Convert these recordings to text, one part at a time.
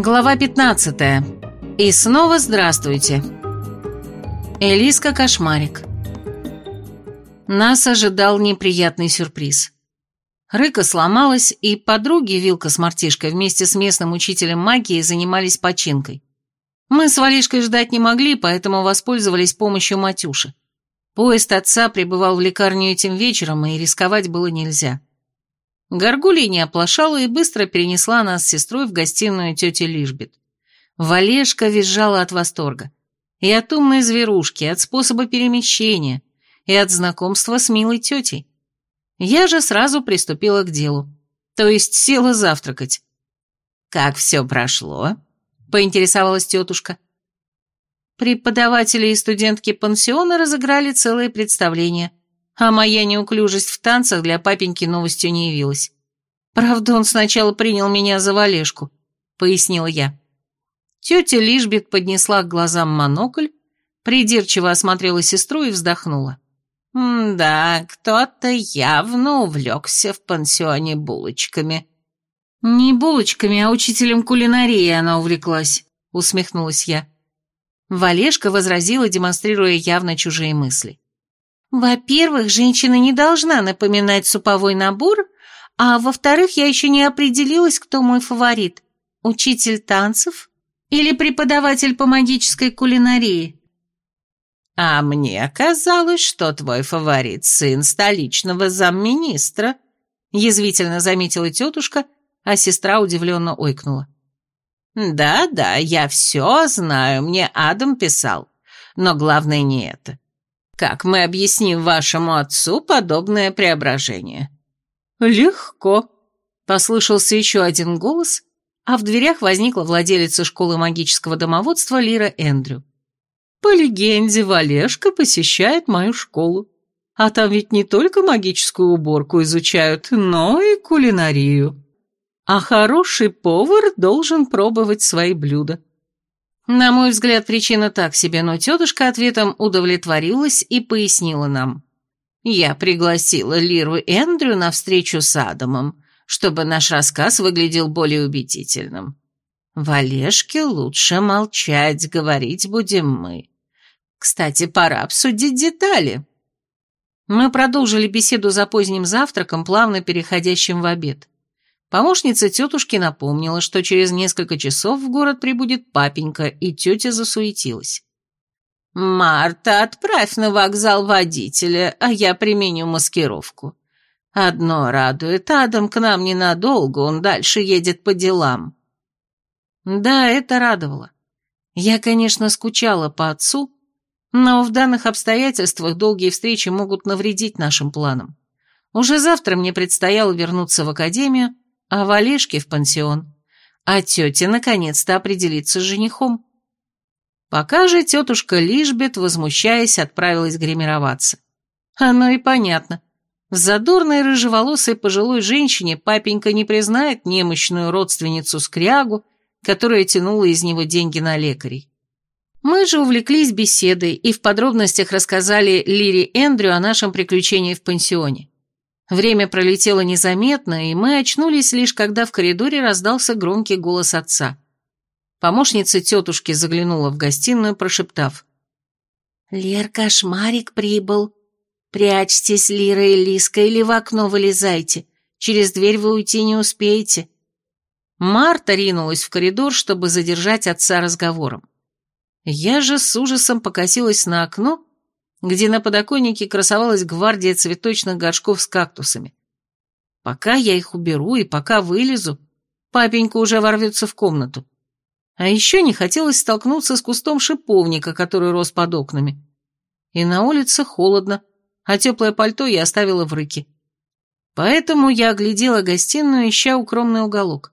Глава 15. И снова здравствуйте. Элиска Кошмарик. Нас ожидал неприятный сюрприз. Рыка сломалась, и подруги Вилка с Мартишкой вместе с местным учителем магии занимались починкой. Мы с Валишкой ждать не могли, поэтому воспользовались помощью Матюши. Поезд отца прибывал в лекарню этим вечером, и рисковать было нельзя. Горгулья не оплошала и быстро перенесла нас с сестрой в гостиную тети Лишбет. Валешка визжала от восторга. И от умной зверушки, и от способа перемещения, и от знакомства с милой тетей. Я же сразу приступила к делу, то есть села завтракать. «Как все прошло?» — поинтересовалась тетушка. Преподаватели и студентки пансиона разыграли целое представление, а моя неуклюжесть в танцах для папеньки новостью не явилась. Правда, он сначала принял меня за Валешку, пояснила я. Тетя Лишбет поднесла к глазам монокль, придирчиво осмотрела сестру и вздохнула. «Да, кто-то явно увлекся в пансионе булочками». «Не булочками, а учителем кулинарии она увлеклась», — усмехнулась я. Валешка возразила, демонстрируя явно чужие мысли. Во-первых, женщина не должна напоминать суповой набор, а во-вторых, я еще не определилась, кто мой фаворит. Учитель танцев или преподаватель по магической кулинарии? А мне казалось, что твой фаворит сын столичного замминистра, язвительно заметила тетушка, а сестра удивленно ойкнула. Да-да, я все знаю, мне Адам писал, но главное не это. Как мы объясним вашему отцу подобное преображение?» «Легко», — послышался еще один голос, а в дверях возникла владелица школы магического домоводства Лира Эндрю. «По легенде, Валешка посещает мою школу. А там ведь не только магическую уборку изучают, но и кулинарию. А хороший повар должен пробовать свои блюда. На мой взгляд, причина так себе, но тетушка ответом удовлетворилась и пояснила нам. Я пригласила Лиру Эндрю на встречу с Адамом, чтобы наш рассказ выглядел более убедительным. В Олежке лучше молчать, говорить будем мы. Кстати, пора обсудить детали. Мы продолжили беседу за поздним завтраком, плавно переходящим в обед. Помощница тетушки напомнила, что через несколько часов в город прибудет папенька, и тетя засуетилась. «Марта, отправь на вокзал водителя, а я применю маскировку. Одно радует, Адам к нам ненадолго, он дальше едет по делам». Да, это радовало. Я, конечно, скучала по отцу, но в данных обстоятельствах долгие встречи могут навредить нашим планам. Уже завтра мне предстояло вернуться в академию, а Валешке в пансион, а тетя наконец-то определиться с женихом. Пока же тетушка Лишбет, возмущаясь, отправилась гримироваться. Оно и понятно. В задорной рыжеволосой пожилой женщине папенька не признает немощную родственницу Скрягу, которая тянула из него деньги на лекарей. Мы же увлеклись беседой и в подробностях рассказали Лире Эндрю о нашем приключении в пансионе. Время пролетело незаметно, и мы очнулись лишь когда в коридоре раздался громкий голос отца. Помощница тетушки заглянула в гостиную, прошептав. «Лер Кошмарик прибыл. Прячьтесь, Лира и Лиска, или в окно вылезайте. Через дверь вы уйти не успеете». Марта ринулась в коридор, чтобы задержать отца разговором. Я же с ужасом покосилась на окно где на подоконнике красовалась гвардия цветочных горшков с кактусами. Пока я их уберу и пока вылезу, папенька уже ворвется в комнату. А еще не хотелось столкнуться с кустом шиповника, который рос под окнами. И на улице холодно, а теплое пальто я оставила в рыке. Поэтому я оглядела гостиную, ища укромный уголок.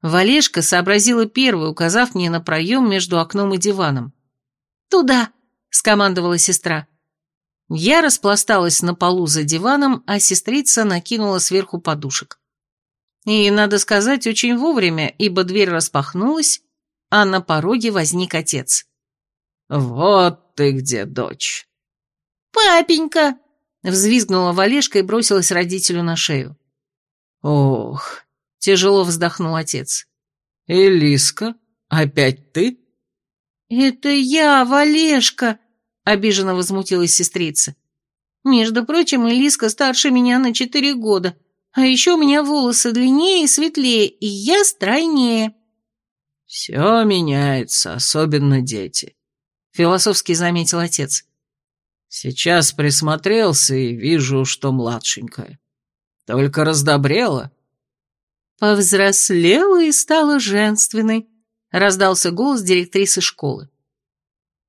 Валешка сообразила первой, указав мне на проем между окном и диваном. «Туда!» — скомандовала сестра. Я распласталась на полу за диваном, а сестрица накинула сверху подушек. И, надо сказать, очень вовремя, ибо дверь распахнулась, а на пороге возник отец. «Вот ты где, дочь!» «Папенька!» — взвизгнула Валешка и бросилась родителю на шею. «Ох!» — тяжело вздохнул отец. Элиска, опять ты?» «Это я, Валешка!» — обиженно возмутилась сестрица. «Между прочим, Элиска старше меня на четыре года, а еще у меня волосы длиннее и светлее, и я стройнее». «Все меняется, особенно дети», — философски заметил отец. «Сейчас присмотрелся и вижу, что младшенькая. Только раздобрела». «Повзрослела и стала женственной», — раздался голос директрисы школы.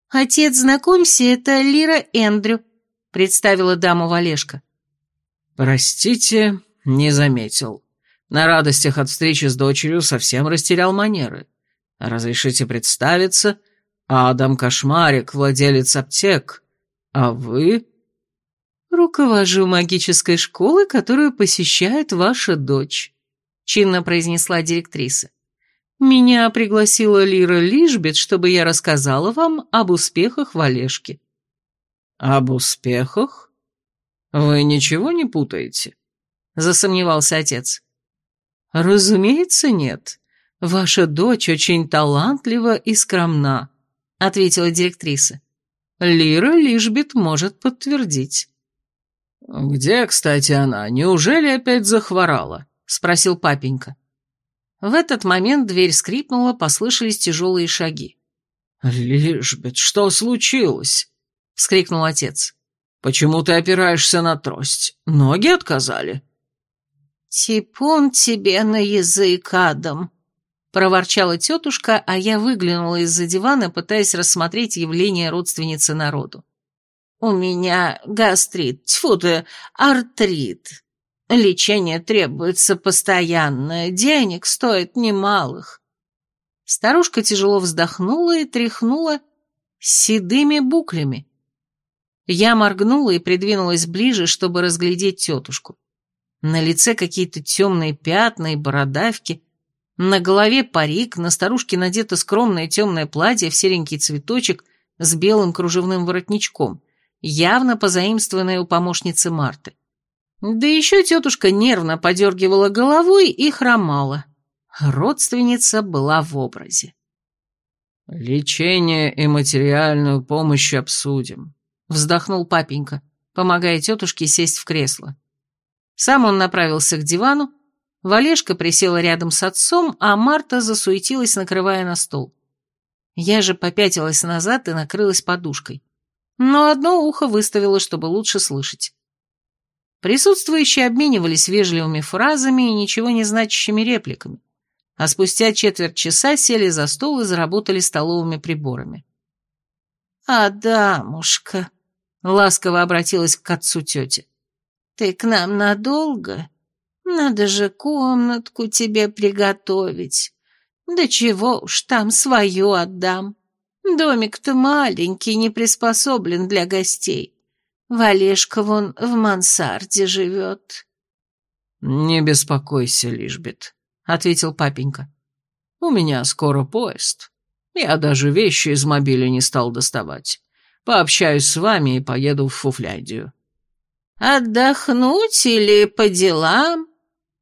«Отец, знакомься, это Лира Эндрю», — представила даму Валешка. «Простите, не заметил. На радостях от встречи с дочерью совсем растерял манеры. Разрешите представиться? Адам Кошмарик, владелец аптек. А вы?» «Руковожу магической школой, которую посещает ваша дочь», — чинно произнесла директриса. «Меня пригласила Лира Лишбет, чтобы я рассказала вам об успехах Валешки». «Об успехах? Вы ничего не путаете?» — засомневался отец. «Разумеется, нет. Ваша дочь очень талантлива и скромна», — ответила директриса. «Лира Лишбет может подтвердить». «Где, кстати, она? Неужели опять захворала?» — спросил папенька. В этот момент дверь скрипнула, послышались тяжелые шаги. «Лишбет, что случилось?» — вскрикнул отец. «Почему ты опираешься на трость? Ноги отказали?» «Типун тебе на язык, Адам!» — проворчала тетушка, а я выглянула из-за дивана, пытаясь рассмотреть явление родственницы народу. «У меня гастрит, тьфу ты, артрит. Лечение требуется постоянное, денег стоит немалых. Старушка тяжело вздохнула и тряхнула седыми буклями. Я моргнула и придвинулась ближе, чтобы разглядеть тетушку. На лице какие-то темные пятна и бородавки, на голове парик, на старушке надето скромное темное платье в серенький цветочек с белым кружевным воротничком, явно позаимствованное у помощницы Марты. Да еще тетушка нервно подергивала головой и хромала. Родственница была в образе. «Лечение и материальную помощь обсудим», — вздохнул папенька, помогая тетушке сесть в кресло. Сам он направился к дивану, Валешка присела рядом с отцом, а Марта засуетилась, накрывая на стол. Я же попятилась назад и накрылась подушкой. Но одно ухо выставила, чтобы лучше слышать. Присутствующие обменивались вежливыми фразами и ничего не значащими репликами, а спустя четверть часа сели за стол и заработали столовыми приборами. «Адамушка», — ласково обратилась к отцу тетя, — «ты к нам надолго? Надо же комнатку тебе приготовить. Да чего уж там свою отдам. Домик-то маленький, не приспособлен для гостей». Валешка вон в мансарде живет». «Не беспокойся, Лишбет», — ответил папенька. «У меня скоро поезд. Я даже вещи из мобиля не стал доставать. Пообщаюсь с вами и поеду в Фуфляндию». «Отдохнуть или по делам?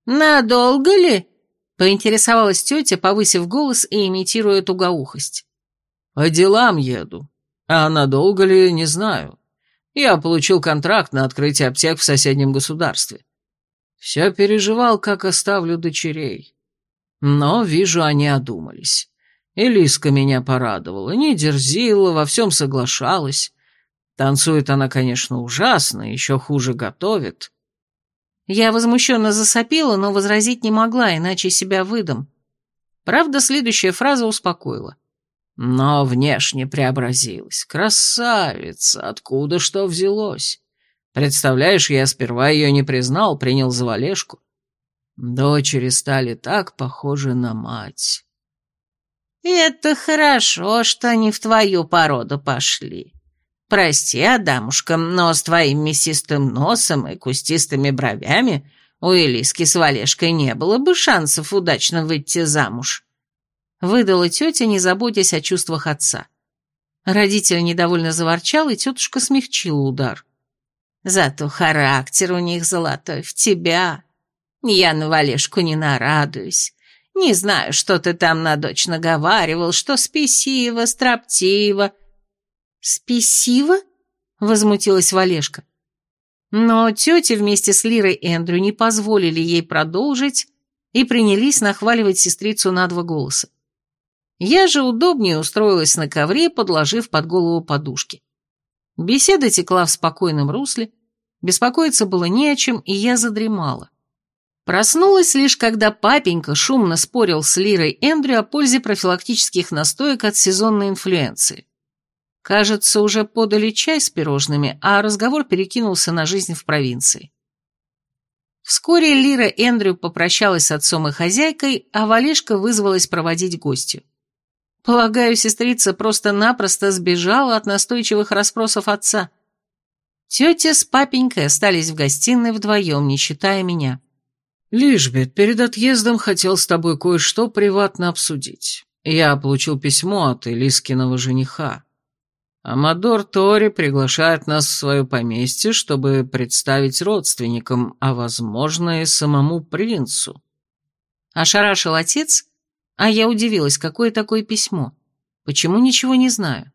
Надолго ли?» — поинтересовалась тетя, повысив голос и имитируя тугоухость. «По делам еду. А надолго ли, не знаю. Я получил контракт на открытие аптек в соседнем государстве. Все переживал, как оставлю дочерей. Но, вижу, они одумались. Элиска меня порадовала, не дерзила, во всем соглашалась. Танцует она, конечно, ужасно, еще хуже готовит. Я возмущенно засопела, но возразить не могла, иначе себя выдам. Правда, следующая фраза успокоила. Но внешне преобразилась. Красавица! Откуда что взялось? Представляешь, я сперва ее не признал, принял за Валешку. Дочери стали так похожи на мать. «Это хорошо, что они в твою породу пошли. Прости, Адамушка, но с твоим мясистым носом и кустистыми бровями у Элиски с Валешкой не было бы шансов удачно выйти замуж». Выдала тетя, не заботясь о чувствах отца. Родитель недовольно заворчал, и тетушка смягчила удар. «Зато характер у них золотой, в тебя. Я на Валешку не нарадуюсь. Не знаю, что ты там на дочь наговаривал, что спесиво, строптиво». «Спесиво?» — возмутилась Валешка. Но тети вместе с Лирой и Эндрю не позволили ей продолжить и принялись нахваливать сестрицу на два голоса. Я же удобнее устроилась на ковре, подложив под голову подушки. Беседа текла в спокойном русле, беспокоиться было не о чем, и я задремала. Проснулась лишь, когда папенька шумно спорил с Лирой Эндрю о пользе профилактических настоек от сезонной инфлюенции. Кажется, уже подали чай с пирожными, а разговор перекинулся на жизнь в провинции. Вскоре Лира Эндрю попрощалась с отцом и хозяйкой, а Валешка вызвалась проводить гостью. Полагаю, сестрица просто-напросто сбежала от настойчивых расспросов отца. Тетя с папенькой остались в гостиной вдвоем, не считая меня. «Лишбет, перед отъездом хотел с тобой кое-что приватно обсудить. Я получил письмо от Элискиного жениха. Амадор Тори приглашает нас в свое поместье, чтобы представить родственникам, а, возможно, и самому принцу». Ошарашил отец, а я удивилась, какое такое письмо? Почему ничего не знаю?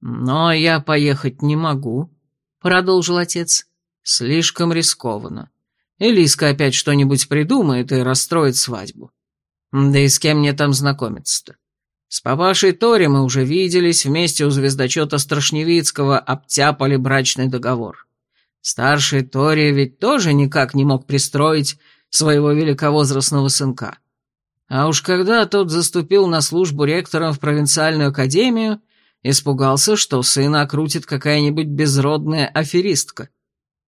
«Но я поехать не могу», — продолжил отец. «Слишком рискованно. Элиска опять что-нибудь придумает и расстроит свадьбу. Да и с кем мне там знакомиться-то? С папашей Тори мы уже виделись, вместе у звездочета Страшневицкого обтяпали брачный договор. Старший Тори ведь тоже никак не мог пристроить своего великовозрастного сынка. А уж когда тот заступил на службу ректором в провинциальную академию, испугался, что сына окрутит какая-нибудь безродная аферистка.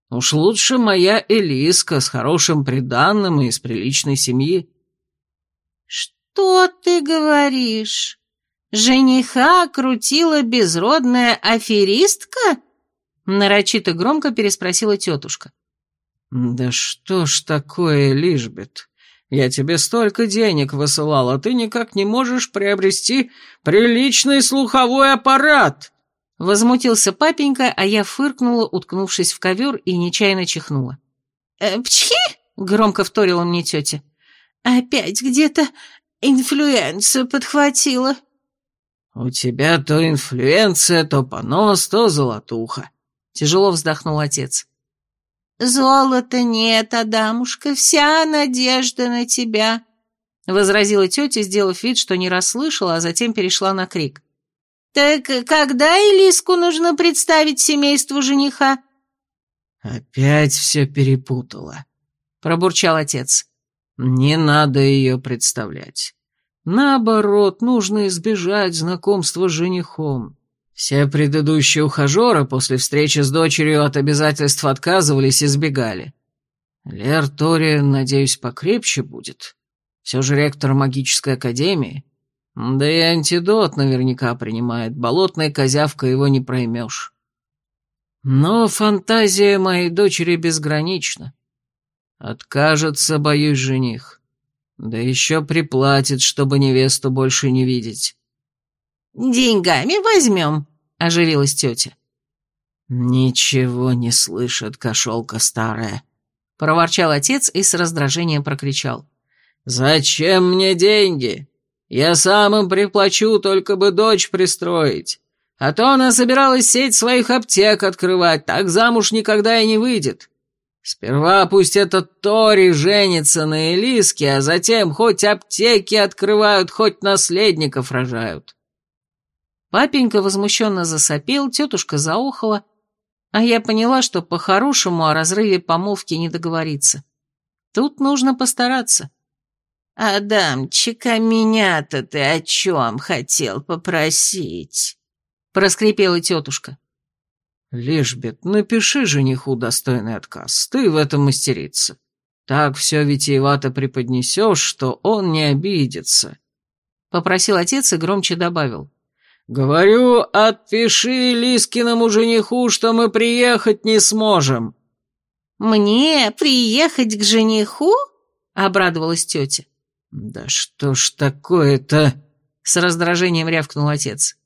Уж лучше моя Элиска с хорошим приданным и из приличной семьи. «Что ты говоришь? Жениха окрутила безродная аферистка?» Нарочито громко переспросила тетушка. «Да что ж такое, Лишбет?» Я тебе столько денег высылал, а ты никак не можешь приобрести приличный слуховой аппарат!» Возмутился папенька, а я фыркнула, уткнувшись в ковер и нечаянно чихнула. «Э, «Пчхи!» — громко вторила мне тетя. «Опять где-то инфлюенция подхватила». «У тебя то инфлюенция, то понос, то золотуха», — тяжело вздохнул отец. «Золота нет, Адамушка, вся надежда на тебя», — возразила тетя, сделав вид, что не расслышала, а затем перешла на крик. «Так когда Элиску нужно представить семейству жениха?» «Опять все перепутала», — пробурчал отец. «Не надо ее представлять. Наоборот, нужно избежать знакомства с женихом. Все предыдущие ухажеры после встречи с дочерью от обязательств отказывались и сбегали. Лер Тори, надеюсь, покрепче будет. Все же ректор магической академии. Да и антидот наверняка принимает, болотной козявка его не проймешь. Но фантазия моей дочери безгранична. Откажется, боюсь, жених. Да еще приплатит, чтобы невесту больше не видеть. «Деньгами возьмем», оживилась тетя. «Ничего не слышит, кошелка старая», — проворчал отец и с раздражением прокричал. «Зачем мне деньги? Я сам им приплачу, только бы дочь пристроить. А то она собиралась сеть своих аптек открывать, так замуж никогда и не выйдет. Сперва пусть этот Тори женится на Элиске, а затем хоть аптеки открывают, хоть наследников рожают». Папенька возмущенно засопел, тетушка заохала, а я поняла, что по-хорошему о разрыве помолвки не договориться. Тут нужно постараться. «Адамчика, меня-то ты о чем хотел попросить?» — проскрипела тетушка. «Лишбет, напиши жениху достойный отказ, ты в этом мастерица. Так все витиевато преподнесешь, что он не обидится», — попросил отец и громче добавил. «Говорю, отпиши Лискиному жениху, что мы приехать не сможем». «Мне приехать к жениху?» — обрадовалась тетя. «Да что ж такое-то?» — с раздражением рявкнул отец.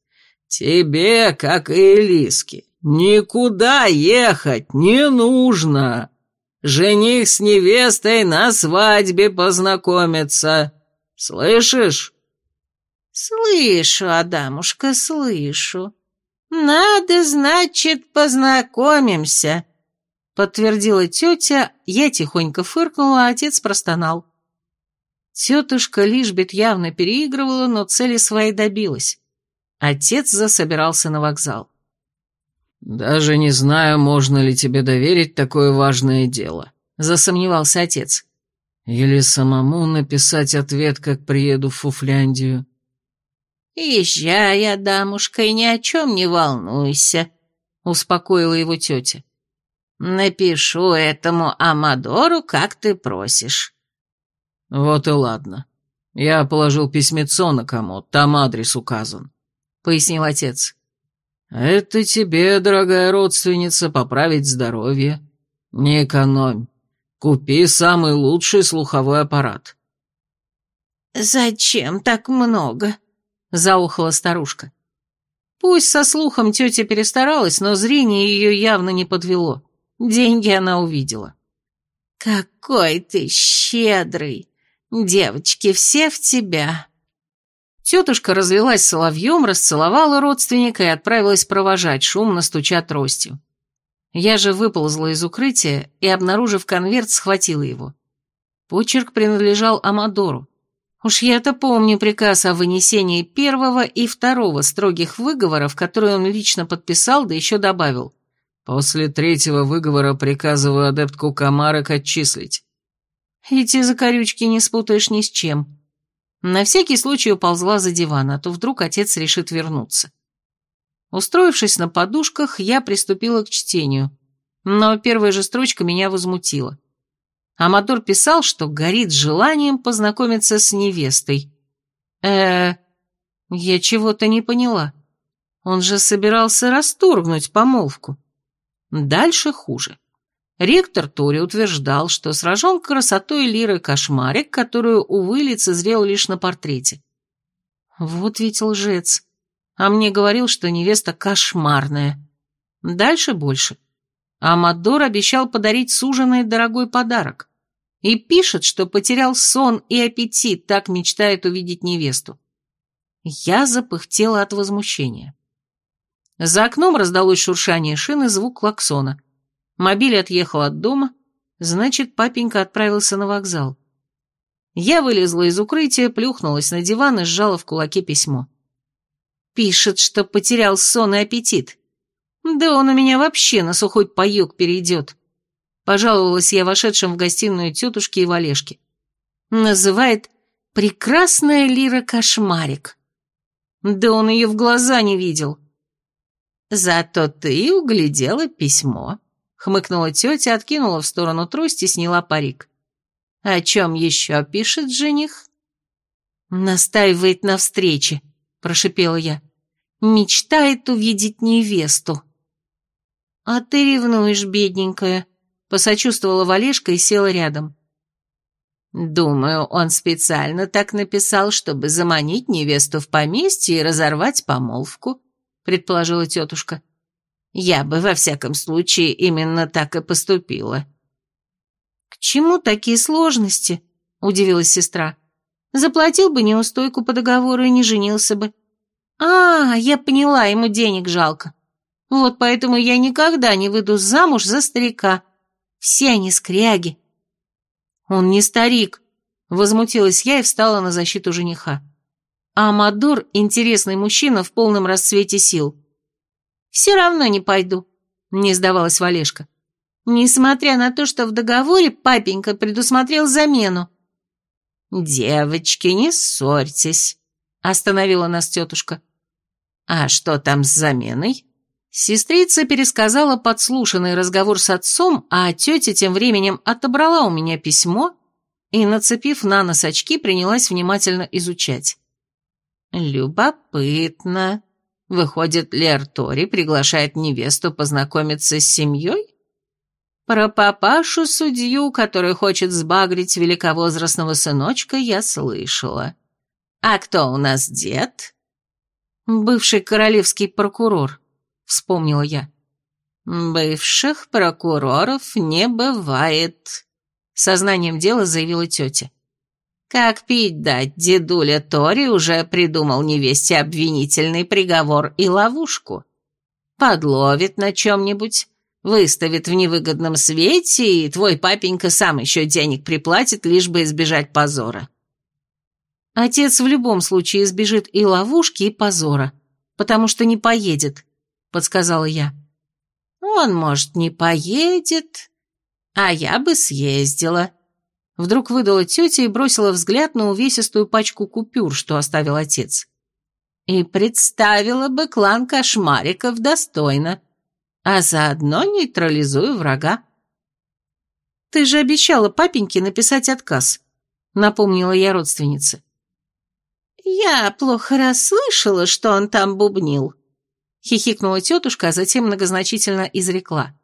«Тебе, как и Лиске, никуда ехать не нужно. Жених с невестой на свадьбе познакомится. Слышишь?» «Слышу, Адамушка, слышу. Надо, значит, познакомимся», — подтвердила тетя, я тихонько фыркнула, а отец простонал. Тетушка Лишбет явно переигрывала, но цели своей добилась. Отец засобирался на вокзал. «Даже не знаю, можно ли тебе доверить такое важное дело», — засомневался отец. «Или самому написать ответ, как приеду в Фуфляндию». «Езжай, Адамушка, и ни о чем не волнуйся», — успокоила его тетя. «Напишу этому Амадору, как ты просишь». «Вот и ладно. Я положил письмецо на комод, там адрес указан», — пояснил отец. «Это тебе, дорогая родственница, поправить здоровье. Не экономь. Купи самый лучший слуховой аппарат». «Зачем так много?» Заухала старушка. Пусть со слухом тетя перестаралась, но зрение ее явно не подвело. Деньги она увидела. «Какой ты щедрый! Девочки, все в тебя!» Тетушка развелась соловьем, расцеловала родственника и отправилась провожать, шумно стуча тростью. Я же выползла из укрытия и, обнаружив конверт, схватила его. Почерк принадлежал Амадору. Уж я-то помню приказ о вынесении первого и второго строгих выговоров, которые он лично подписал, да еще добавил. После третьего выговора приказываю адептку Камарок отчислить. Эти закорючки не спутаешь ни с чем. На всякий случай уползла за диван, а то вдруг отец решит вернуться. Устроившись на подушках, я приступила к чтению, но первая же строчка меня возмутила. Амадор писал, что горит желанием познакомиться с невестой. э я чего-то не поняла. Он же собирался расторгнуть помолвку. Дальше хуже. Ректор Тори утверждал, что сражен красотой лиры кошмарик, которую, увы, лицезрел лишь на портрете. Вот ведь лжец. А мне говорил, что невеста кошмарная. Дальше больше. Амадор обещал подарить суженой дорогой подарок. И пишет, что потерял сон и аппетит, так мечтает увидеть невесту. Я запыхтела от возмущения. За окном раздалось шуршание шин и звук клаксона. Мобиль отъехал от дома, значит, папенька отправился на вокзал. Я вылезла из укрытия, плюхнулась на диван и сжала в кулаке письмо. Пишет, что потерял сон и аппетит. Да он у меня вообще на сухой паёк перейдет. Пожаловалась я вошедшим в гостиную тетушке и Валешке. Называет «Прекрасная лира кошмарик». Да он ее в глаза не видел. «Зато ты углядела письмо», — хмыкнула тетя, откинула в сторону трость и сняла парик. «О чем еще пишет жених?» «Настаивает на встрече», — прошипела я. «Мечтает увидеть невесту». «А ты ревнуешь, бедненькая», — посочувствовала Валешка и села рядом. «Думаю, он специально так написал, чтобы заманить невесту в поместье и разорвать помолвку», — предположила тетушка. «Я бы, во всяком случае, именно так и поступила». «К чему такие сложности?» — удивилась сестра. «Заплатил бы неустойку по договору и не женился бы». «А, я поняла, ему денег жалко. Вот поэтому я никогда не выйду замуж за старика. Все они скряги. Он не старик, возмутилась я и встала на защиту жениха. А Амадор – интересный мужчина в полном расцвете сил. Все равно не пойду, не сдавалась Валешка. Несмотря на то, что в договоре папенька предусмотрел замену. «Девочки, не ссорьтесь», — остановила нас тетушка. «А что там с заменой?» Сестрица пересказала подслушанный разговор с отцом, а тетя тем временем отобрала у меня письмо и, нацепив на нос очки, принялась внимательно изучать. «Любопытно. Выходит, Лер Тори приглашает невесту познакомиться с семьей? Про папашу-судью, который хочет сбагрить великовозрастного сыночка, я слышала. А кто у нас дед?» «Бывший королевский прокурор», — вспомнила я. «Бывших прокуроров не бывает», — сознанием дела заявила тетя. Как пить дать, дедуля Тори уже придумал невесте обвинительный приговор и ловушку. Подловит на чем-нибудь, выставит в невыгодном свете, и твой папенька сам еще денег приплатит, лишь бы избежать позора. Отец в любом случае избежит и ловушки, и позора, потому что не поедет, подсказала я. Он, может, не поедет, а я бы съездила. Вдруг выдала тетя и бросила взгляд на увесистую пачку купюр, что оставил отец. И представила бы клан кошмариков достойно, а заодно нейтрализую врага. «Ты же обещала папеньке написать отказ», — напомнила я родственнице. «Я плохо расслышала, что он там бубнил», — хихикнула тетушка, а затем многозначительно изрекла.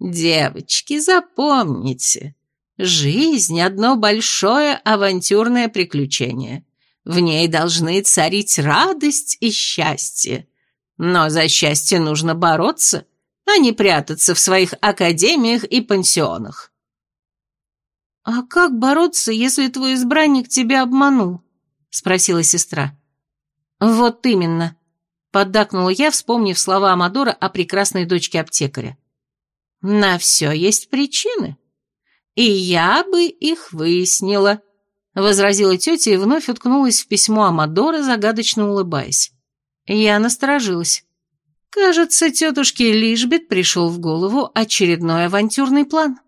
«Девочки, запомните, жизнь — одно большое авантюрное приключение. В ней должны царить радость и счастье. Но за счастье нужно бороться, а не прятаться в своих академиях и пансионах». «А как бороться, если твой избранник тебя обманул?» — спросила сестра. «Вот именно», — поддакнула я, вспомнив слова Амадора о прекрасной дочке аптекаря. На все есть причины. И я бы их выяснила, — возразила тетя и вновь уткнулась в письмо Амадора, загадочно улыбаясь. Я насторожилась. Кажется, тетушке Лишбет пришел в голову очередной авантюрный план.